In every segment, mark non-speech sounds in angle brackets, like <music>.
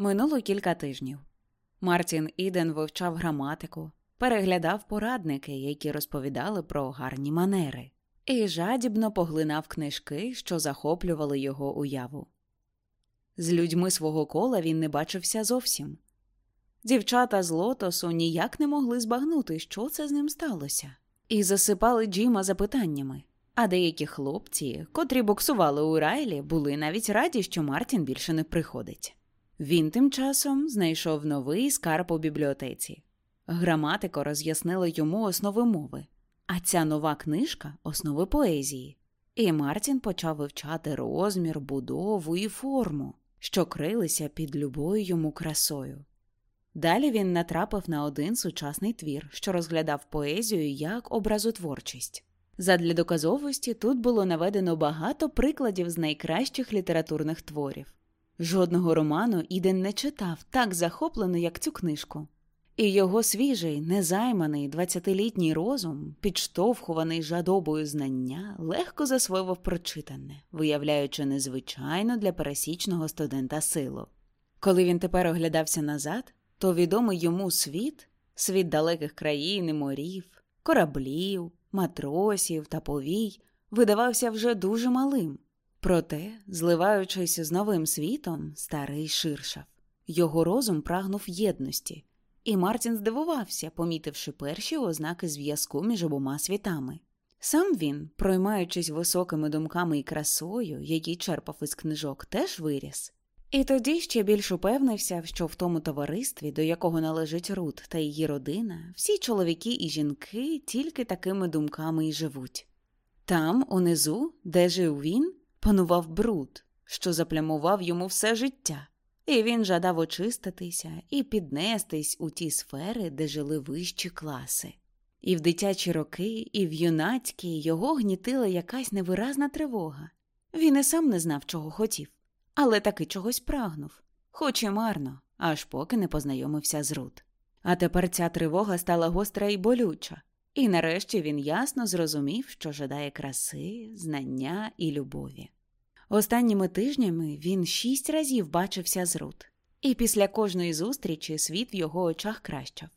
Минуло кілька тижнів. Мартін Іден вивчав граматику, переглядав порадники, які розповідали про гарні манери, і жадібно поглинав книжки, що захоплювали його уяву. З людьми свого кола він не бачився зовсім. Дівчата з лотосу ніяк не могли збагнути, що це з ним сталося, і засипали Джима запитаннями. А деякі хлопці, котрі боксували у Райлі, були навіть раді, що Мартін більше не приходить. Він тим часом знайшов новий скарб у бібліотеці. Граматика роз'яснила йому основи мови, а ця нова книжка основи поезії. І Мартін почав вивчати розмір, будову і форму, що крилися під любою йому красою. Далі він натрапив на один сучасний твір, що розглядав поезію як образотворчість. Задля доказовості тут було наведено багато прикладів з найкращих літературних творів. Жодного роману Іден не читав так захоплено, як цю книжку. І його свіжий, незайманий двадцятилітній розум, підштовхуваний жадобою знання, легко засвоював прочитане, виявляючи незвичайно для пересічного студента силу. Коли він тепер оглядався назад, то відомий йому світ, світ далеких країн і морів, кораблів, матросів та повій, видавався вже дуже малим. Проте, зливаючись з новим світом, старий ширшав. Його розум прагнув єдності, і Мартін здивувався, помітивши перші ознаки зв'язку між обома світами. Сам він, проймаючись високими думками і красою, які черпав із книжок, теж виріс. І тоді ще більш упевнився, що в тому товаристві, до якого належить Рут та її родина, всі чоловіки і жінки тільки такими думками й живуть. Там, унизу, де жив він, панував бруд, що заплямував йому все життя, і він жадав очиститися і піднестись у ті сфери, де жили вищі класи. І в дитячі роки, і в юнацькі його гнітила якась невиразна тривога. Він і сам не знав, чого хотів, але таки чогось прагнув, хоч і марно, аж поки не познайомився з Рут. А тепер ця тривога стала гостра і болюча, і нарешті він ясно зрозумів, що жадає краси, знання і любові. Останніми тижнями він шість разів бачився з Рут, і після кожної зустрічі світ в його очах кращав.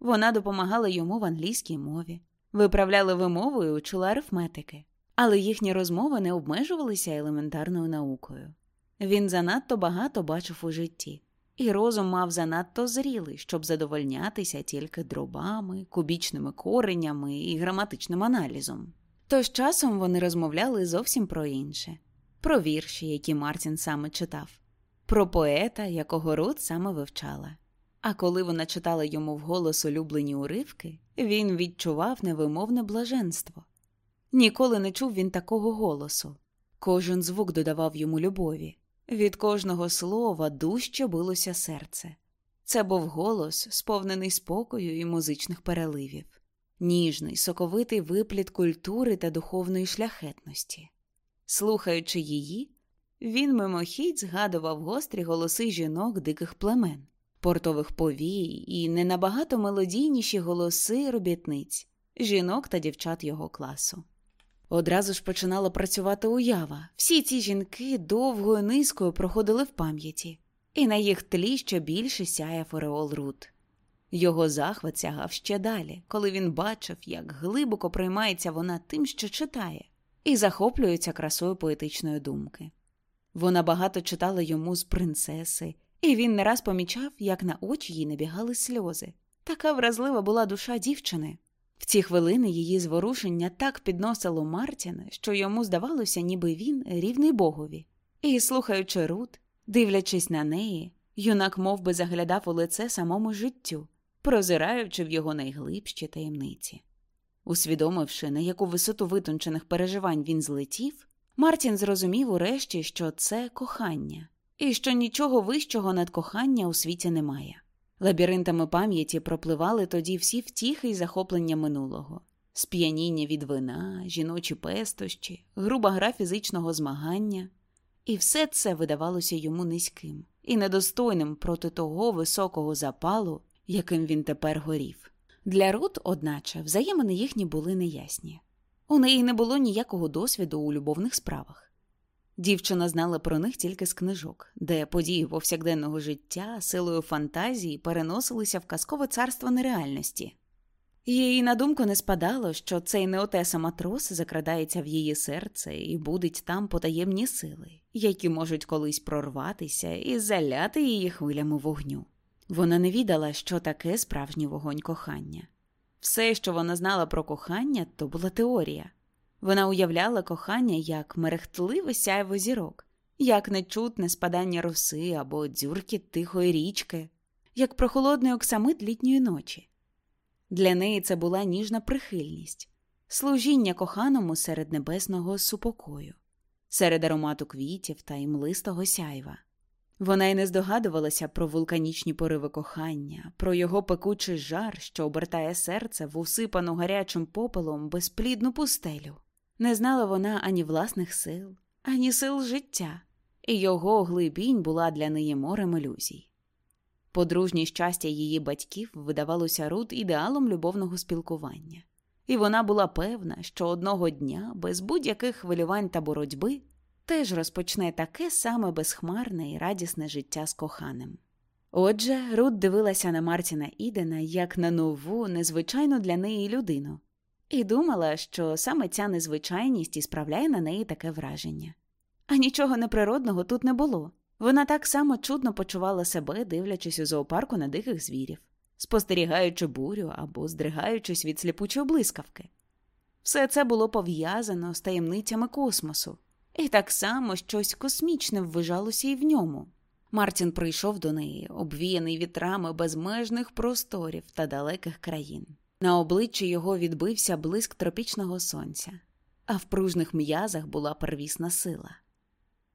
Вона допомагала йому в англійській мові, виправляли вимову і учила арифметики, але їхні розмови не обмежувалися елементарною наукою. Він занадто багато бачив у житті, і розум мав занадто зрілий, щоб задовольнятися тільки дробами, кубічними коренями і граматичним аналізом. Тож часом вони розмовляли зовсім про інше про вірші, які Мартін саме читав, про поета, якого Рут саме вивчала. А коли вона читала йому вголос улюблені уривки, він відчував невимовне блаженство. Ніколи не чув він такого голосу. Кожен звук додавав йому любові, від кожного слова дужче билося серце. Це був голос, сповнений спокою і музичних переливів, ніжний, соковитий випліт культури та духовної шляхетності. Слухаючи її, він мимохідь згадував гострі голоси жінок диких племен, портових повій і не набагато мелодійніші голоси робітниць, жінок та дівчат його класу. Одразу ж починала працювати уява. Всі ці жінки довгою низкою проходили в пам'яті, і на їх тлі ще більше сяє Фореол Рут. Його захват сягав ще далі, коли він бачив, як глибоко приймається вона тим, що читає, і захоплюється красою поетичної думки. Вона багато читала йому з принцеси, і він не раз помічав, як на очі їй набігали сльози. Така вразлива була душа дівчини. В ці хвилини її зворушення так підносило Мартіна, що йому здавалося, ніби він рівний богові. І, слухаючи Рут, дивлячись на неї, юнак мов би, заглядав у лице самому життю, прозираючи в його найглибші таємниці. Усвідомивши, на яку висоту витончених переживань він злетів, Мартін зрозумів урешті, що це кохання, і що нічого вищого над кохання у світі немає. Лабіринтами пам'яті пропливали тоді всі втіхи й захоплення минулого, сп'яніння від вина, жіночі пестощі, груба гра фізичного змагання, і все це видавалося йому низьким і недостойним проти того високого запалу, яким він тепер горів. Для Рут, одначе, взаємини їхні були неясні. У неї не було ніякого досвіду у любовних справах. Дівчина знала про них тільки з книжок, де події повсякденного життя силою фантазії переносилися в казкове царство нереальності. Їй на думку не спадало, що цей неотеса матрос закрадається в її серце і будить там потаємні сили, які можуть колись прорватися і заляти її хвилями вогню. Вона не відала, що таке справжній вогонь кохання. Все, що вона знала про кохання, то була теорія. Вона уявляла кохання як мерехтливе сяйво зірок, як нечутне спадання роси або дзюркіт тихої річки, як прохолодний оксамит літньої ночі. Для неї це була ніжна прихильність, служіння коханому серед небесного супокою, серед аромату квітів та імлистого сяйва. Вона й не здогадувалася про вулканічні пориви кохання, про його пекучий жар, що обертає серце в усипану гарячим попелом безплідну пустелю. Не знала вона ані власних сил, ані сил життя, і його глибінь була для неї морем ілюзій. Подружнє щастя її батьків видавалося Рут ідеалом любовного спілкування, і вона була певна, що одного дня, без будь-яких хвилювань та боротьби, теж розпочне таке саме безхмарне і радісне життя з коханим. Отже, Рут дивилася на Мартіна Ідена як на нову, незвичайну для неї людину, і думала, що саме ця незвичайність і справляє на неї таке враження. А нічого неприродного тут не було. Вона так само чудно почувала себе, дивлячись у зоопарку на диких звірів, спостерігаючи бурю або здригаючись від сліпучої блискавки. Все це було пов'язано з таємницями космосу, і так само щось космічне ввижалося і в ньому. Мартін прийшов до неї, обвіяний вітрами безмежних просторів та далеких країн. На обличчі його відбився блиск тропічного сонця, а в пружних м'язах була первісна сила.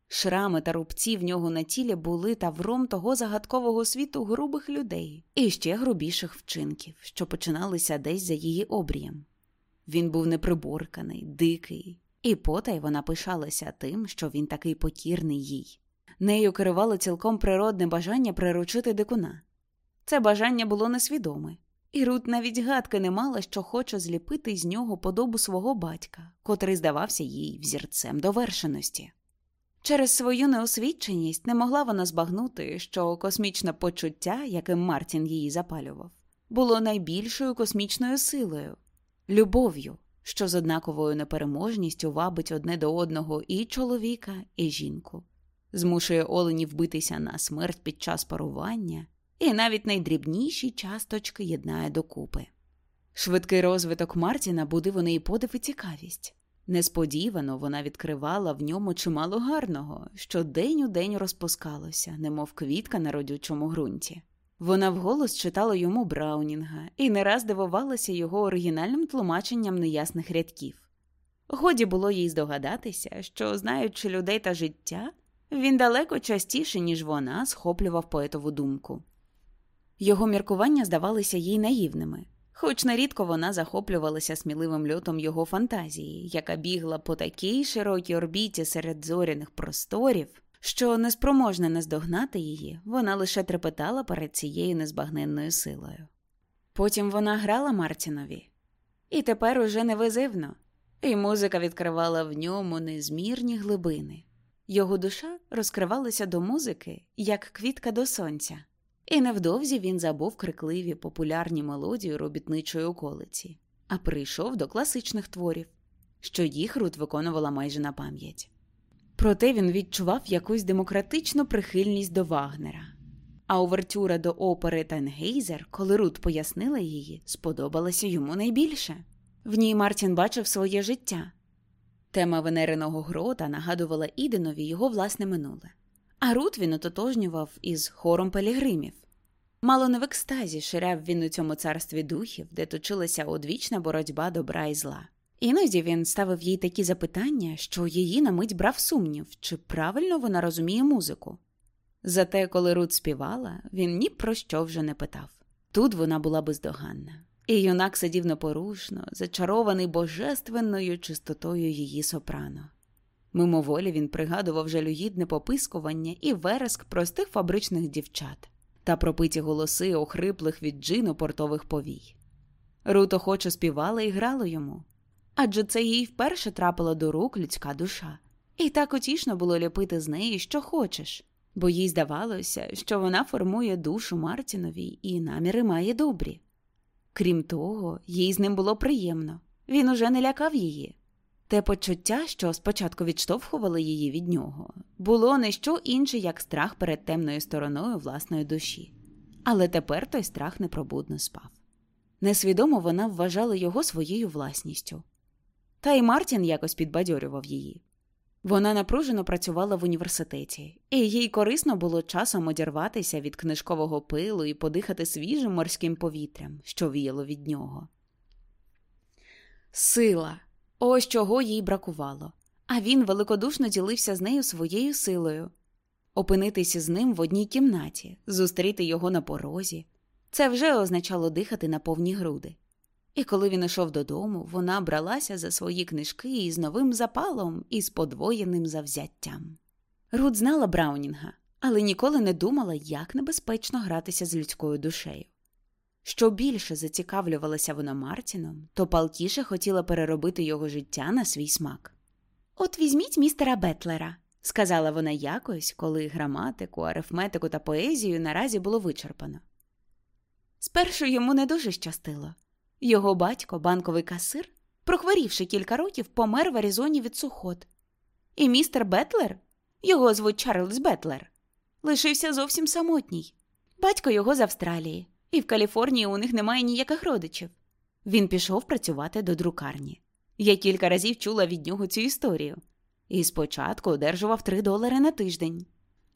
Шрами та рубці в нього на тілі були тавром того загадкового світу грубих людей і ще грубіших вчинків, що починалися десь за її обрієм. Він був неприборканий, дикий, і потай вона пишалася тим, що він такий покірний їй. Нею керувало цілком природне бажання приручити дикуна. Це бажання було несвідоме, і Рут навіть гадки не мала, що хоче зліпити з нього подобу свого батька, котрий здавався їй взірцем довершеності. Через свою неосвіченість не могла вона збагнути, що космічне почуття, яким Мартін її запалював, було найбільшою космічною силою, любов'ю, що з однаковою непереможністю вабить одне до одного і чоловіка, і жінку, змушує оленів битися на смерть під час парування, і навіть найдрібніші часточки єднає докупи. Швидкий розвиток Мартіна будив у неї подив і цікавість. Несподівано вона відкривала в ньому чимало гарного, що день у день розпускалося, немов квітка на родючому ґрунті. Вона вголос читала йому Браунінга і не раз дивувалася його оригінальним тлумаченням неясних рядків. Годі було їй здогадатися, що, знаючи людей та життя, він далеко частіше, ніж вона, схоплював поетову думку. Його міркування здавалися їй наївними. Хоч нерідко вона захоплювалася сміливим льотом його фантазії, яка бігла по такій широкій орбіті серед зоряних просторів, що, неспроможна наздогнати її, вона лише трепетала перед цією незбагненною силою. Потім вона грала Мартінові, і тепер уже невизивно, і музика відкривала в ньому незмірні глибини. Його душа розкривалася до музики, як квітка до сонця. І невдовзі він забув крикливі популярні мелодії робітничої околиці, а прийшов до класичних творів, що їх Рут виконувала майже на пам'ять. Проте він відчував якусь демократичну прихильність до Вагнера. А увертюра до опери Тенгейзер, коли Рут пояснила її, сподобалася йому найбільше. В ній Мартін бачив своє життя. Тема Венериного грота нагадувала Іденові його власне минуле. А Рут він ототожнював із хором пелігримів. Мало не в екстазі ширяв він у цьому царстві духів, де точилася одвічна боротьба добра і зла. Іноді він ставив їй такі запитання, що її на мить брав сумнів, чи правильно вона розуміє музику. Зате, коли Рут співала, він ні про що вже не питав. Тут вона була бездоганна, і юнак сидів непорушно, зачарований божественною чистотою її сопрано. Мимоволі він пригадував жалюгідне попискування і вереск простих фабричних дівчат та пропиті голоси охриплих від джину портових повій. Рут охоче співала і грала йому, адже це їй вперше трапила до рук людська душа, і так утішно було ліпити з неї, що хочеш, бо їй здавалося, що вона формує душу Мартіновій і наміри має добрі. Крім того, їй з ним було приємно, він уже не лякав її. Те почуття, що спочатку відштовхувало її від нього, було не що інше, як страх перед темною стороною власної душі, але тепер той страх непробудно спав. Несвідомо вона вважала його своєю власністю. Та й Мартін якось підбадьорював її. Вона напружено працювала в університеті, і їй корисно було часом одірватися від книжкового пилу і подихати свіжим морським повітрям, що віяло від нього. Сила ось чого їй бракувало, а він великодушно ділився з нею своєю силою. Опинитися з ним в одній кімнаті, зустріти його на порозі це вже означало дихати на повні груди. І коли він йшов додому, вона бралася за свої книжки із новим запалом і з подвоєним завзяттям. Рут знала Браунінга, але ніколи не думала, як небезпечно гратися з людською душею. Що більше зацікавлювалася вона Мартіном, то палкіше хотіла переробити його життя на свій смак. От візьміть містера Бетлера, сказала вона якось, коли граматику, арифметику та поезію наразі було вичерпано. Спершу йому не дуже щастило. Його батько, банковий касир, прохворівши кілька років, помер в Аризоні від сухот. І містер Бетлер, його звуть Чарльз Бетлер, лишився зовсім самотній. Батько його з Австралії, і в Каліфорнії у них немає ніяких родичів. Він пішов працювати до друкарні. Я кілька разів чула від нього цю історію, і спочатку одержував 3 долари на тиждень.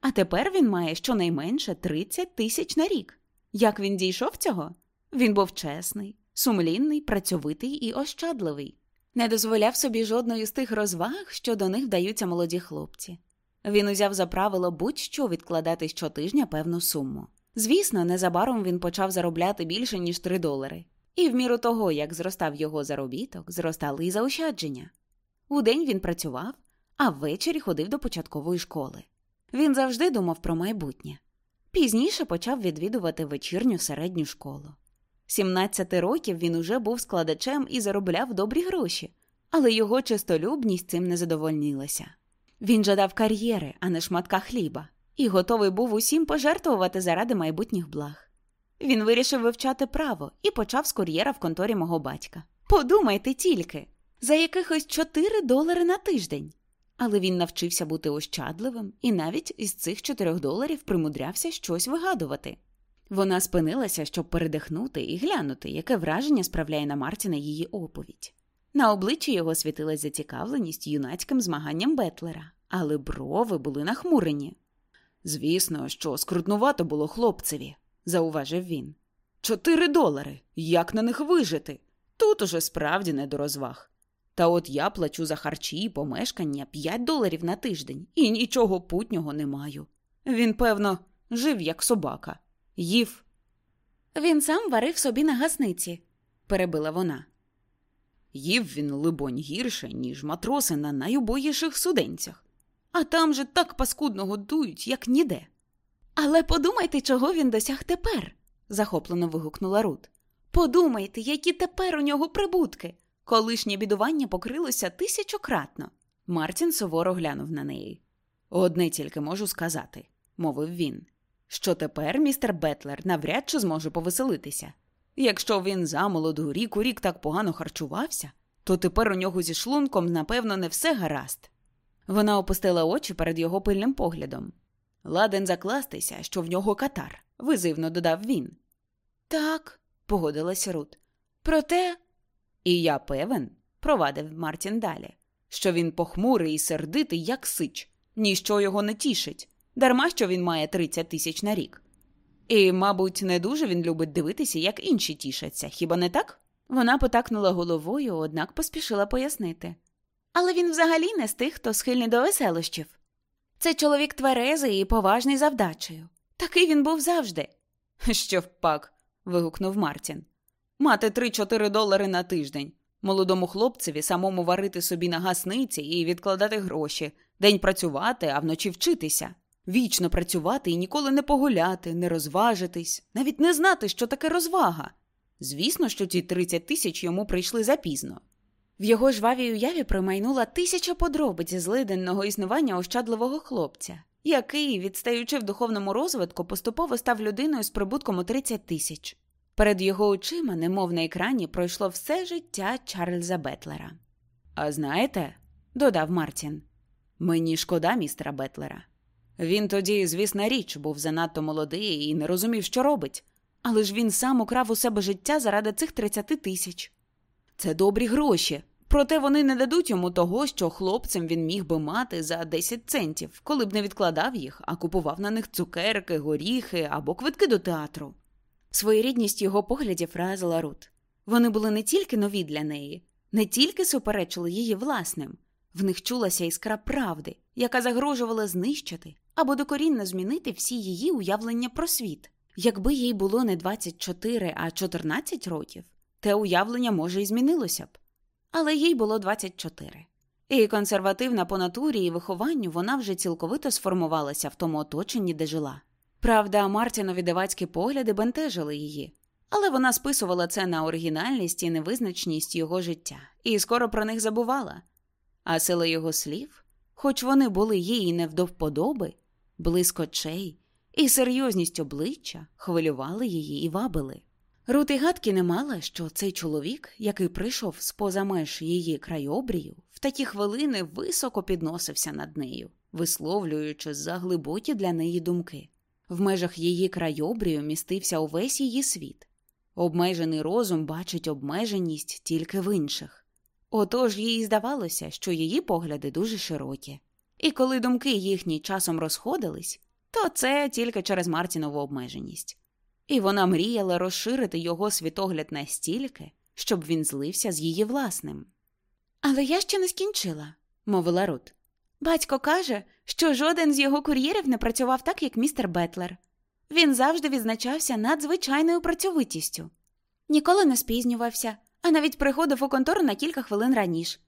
А тепер він має щонайменше 30 тисяч на рік. Як він дійшов цього? Він був чесний, сумлінний, працьовитий і ощадливий, не дозволяв собі жодної з тих розваг, що до них вдаються молоді хлопці. Він узяв за правило будь-що відкладати щотижня певну суму. Звісно, незабаром він почав заробляти більше, ніж 3 долари, і в міру того, як зростав його заробіток, зростали і заощадження. Удень він працював, а ввечері ходив до початкової школи. Він завжди думав про майбутнє. Пізніше почав відвідувати вечірню середню школу. 17 років він уже був складачем і заробляв добрі гроші, але його чистолюбність цим не задовольнилася. Він жадав кар'єри, а не шматка хліба, і готовий був усім пожертвувати заради майбутніх благ. Він вирішив вивчати право і почав з кур'єра в конторі мого батька. Подумайте тільки, за якихось 4 долари на тиждень. Але він навчився бути ощадливим і навіть із цих 4 доларів примудрявся щось вигадувати. Вона спинилася, щоб передихнути і глянути, яке враження справляє на Мартіна її оповідь. На обличчі його світилась зацікавленість юнацьким змаганням Бетлера, але брови були нахмурені. Звісно, що скрутнувато було хлопцеві, зауважив він. Чотири долари. Як на них вижити? Тут уже справді не до розваг. Та от я плачу за харчі і помешкання п'ять доларів на тиждень і нічого путнього не маю. Він, певно, жив як собака, їв. Він сам варив собі на гасниці, перебила вона. Їв він, либонь, гірше, ніж матроси на найубогіших суденцях. А там же так паскудно годують, як ніде. Але подумайте, чого він досяг тепер, захоплено вигукнула Рут. Подумайте, які тепер у нього прибутки. Колишнє бідування покрилося тисячократно. Мартін суворо глянув на неї. Одне тільки можу сказати, мовив він, що тепер містер Бетлер навряд чи зможе повеселитися. Якщо він замолоду рік у рік так погано харчувався, то тепер у нього зі шлунком, напевно, не все гаразд. Вона опустила очі перед його пильним поглядом. Ладен закластися, що в нього катар, визивно додав він. Так, погодилась Рут. Проте. І я певен, провадив Мартін далі, що він похмурий і сердитий, як сич, ніщо його не тішить, дарма що він має 30 тисяч на рік. І, мабуть, не дуже він любить дивитися, як інші тішаться, хіба не так? Вона потакнула головою, однак поспішила пояснити. Але він взагалі не з тих, хто схильний до веселощів. Це чоловік тверезий і поважний завдачею. Такий він був завжди. <laughs> Що впак. вигукнув Мартін. Мати три-чотири долари на тиждень. Молодому хлопцеві самому варити собі на гасниці і відкладати гроші, день працювати, а вночі вчитися. Вічно працювати і ніколи не погуляти, не розважитись, навіть не знати, що таке розвага. Звісно, що ті 30 тисяч йому прийшли запізно. В його жвавій уяві промайнула тисяча подробиць злиденного існування ощадливого хлопця, який, відстаючи в духовному розвитку, поступово став людиною з прибутком у 30 тисяч. Перед його очима, немов на екрані, пройшло все життя Чарльза Бетлера. А знаєте, додав Мартін, мені шкода містера Бетлера. Він тоді, звісна річ, був занадто молодий і не розумів, що робить, але ж він сам украв у себе життя заради цих 30 тисяч. Це добрі гроші, проте вони не дадуть йому того, що хлопцем він міг би мати за 10 центів, коли б не відкладав їх, а купував на них цукерки, горіхи або квитки до театру. Своєрідність його поглядів вразила Рут. Вони були не тільки нові для неї, не тільки суперечили її власним, в них чулася іскра правди, яка загрожувала знищити або докорінно змінити всі її уявлення про світ. Якби їй було не 24, а 14 років, те уявлення, може, і змінилося б. Але їй було 24. І консервативна по натурі і вихованню вона вже цілковито сформувалася в тому оточенні, де жила. Правда, Мартінові дивацькі погляди бентежили її, але вона списувала це на оригінальність і невизначність його життя, і скоро про них забувала. А сила його слів, хоч вони були їй не вдовподоби, блиск очей і серйозність обличчя хвилювали її і вабили. Рут і гадки не мала, що цей чоловік, який прийшов з поза меж її крайобрію, в такі хвилини високо підносився над нею, висловлюючи заглибокі для неї думки. В межах її крайобрію містився увесь її світ. Обмежений розум бачить обмеженість тільки в інших. Отож їй здавалося, що її погляди дуже широкі. І коли думки їхні часом розходились, то це тільки через Мартінову обмеженість. І вона мріяла розширити його світогляд настільки, щоб він злився з її власним. Але я ще не скінчила, мовила Рут. Батько каже, що жоден з його кур'єрів не працював так, як містер Бетлер. Він завжди відзначався надзвичайною працьовитістю. Ніколи не спізнювався, а навіть приходив у контору на кілька хвилин раніше.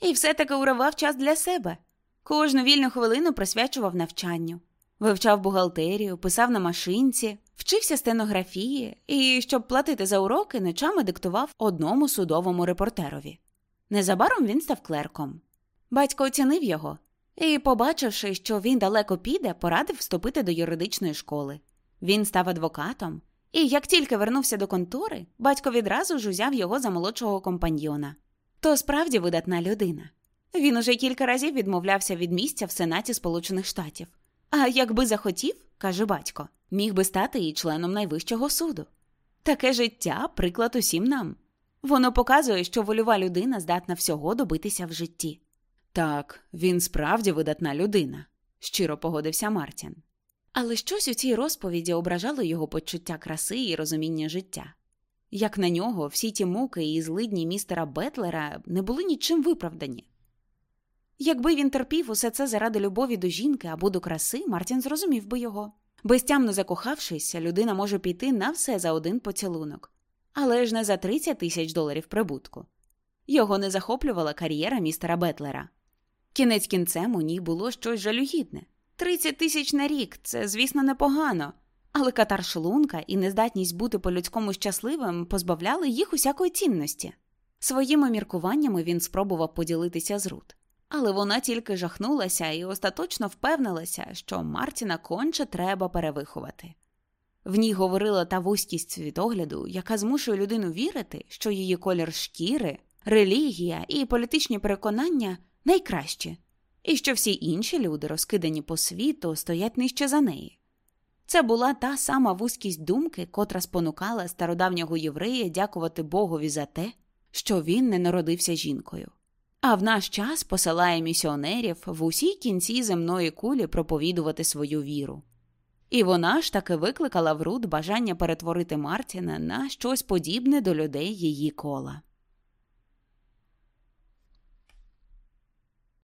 І все таки уривав час для себе. Кожну вільну хвилину присвячував навчанню, вивчав бухгалтерію, писав на машинці, вчився стенографії і, щоб платити за уроки, ночами диктував одному судовому репортерові. Незабаром він став клерком. Батько оцінив його і, побачивши, що він далеко піде, порадив вступити до юридичної школи. Він став адвокатом, і як тільки вернувся до контори, батько відразу ж узяв його за молодшого компаньйона. То справді видатна людина. Він уже кілька разів відмовлявся від місця в Сенаті Сполучених Штатів. А якби захотів, каже батько, міг би стати і членом найвищого суду. Таке життя приклад усім нам. Воно показує, що вольова людина здатна всього добитися в житті. Так, він справді видатна людина, щиро погодився Мартін. Але щось у цій розповіді ображало його почуття краси і розуміння життя. Як на нього, всі ті муки і злидні містера Бетлера не були нічим виправдані. Якби він терпів усе це заради любові до жінки або до краси, Мартін зрозумів би його. Безтямно закохавшись, людина може піти на все за один поцілунок, але ж не за 30 тисяч доларів прибутку. Його не захоплювала кар'єра містера Бетлера. Кінець кінцем у ній було щось жалюгідне. 30 тисяч на рік це, звісно, непогано, але катар шлунка і нездатність бути по-людському щасливим позбавляли їх усякої цінності. Своїми міркуваннями він спробував поділитися з Рут, але вона тільки жахнулася і остаточно впевнилася, що Мартіна конче треба перевиховати. В ній говорила та вузькість світогляду, яка змушує людину вірити, що її колір шкіри, релігія і політичні переконання найкращі, і що всі інші люди, розкидані по світу, стоять нижче за неї. Це була та сама вузькість думки, котра спонукала стародавнього єврея дякувати Богові за те, що він не народився жінкою. А в наш час посилає місіонерів в усій кінці земної кулі проповідувати свою віру. І вона ж таки викликала в Рут бажання перетворити Мартіна на щось подібне до людей її кола.